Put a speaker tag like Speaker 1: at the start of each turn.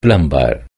Speaker 1: plumber.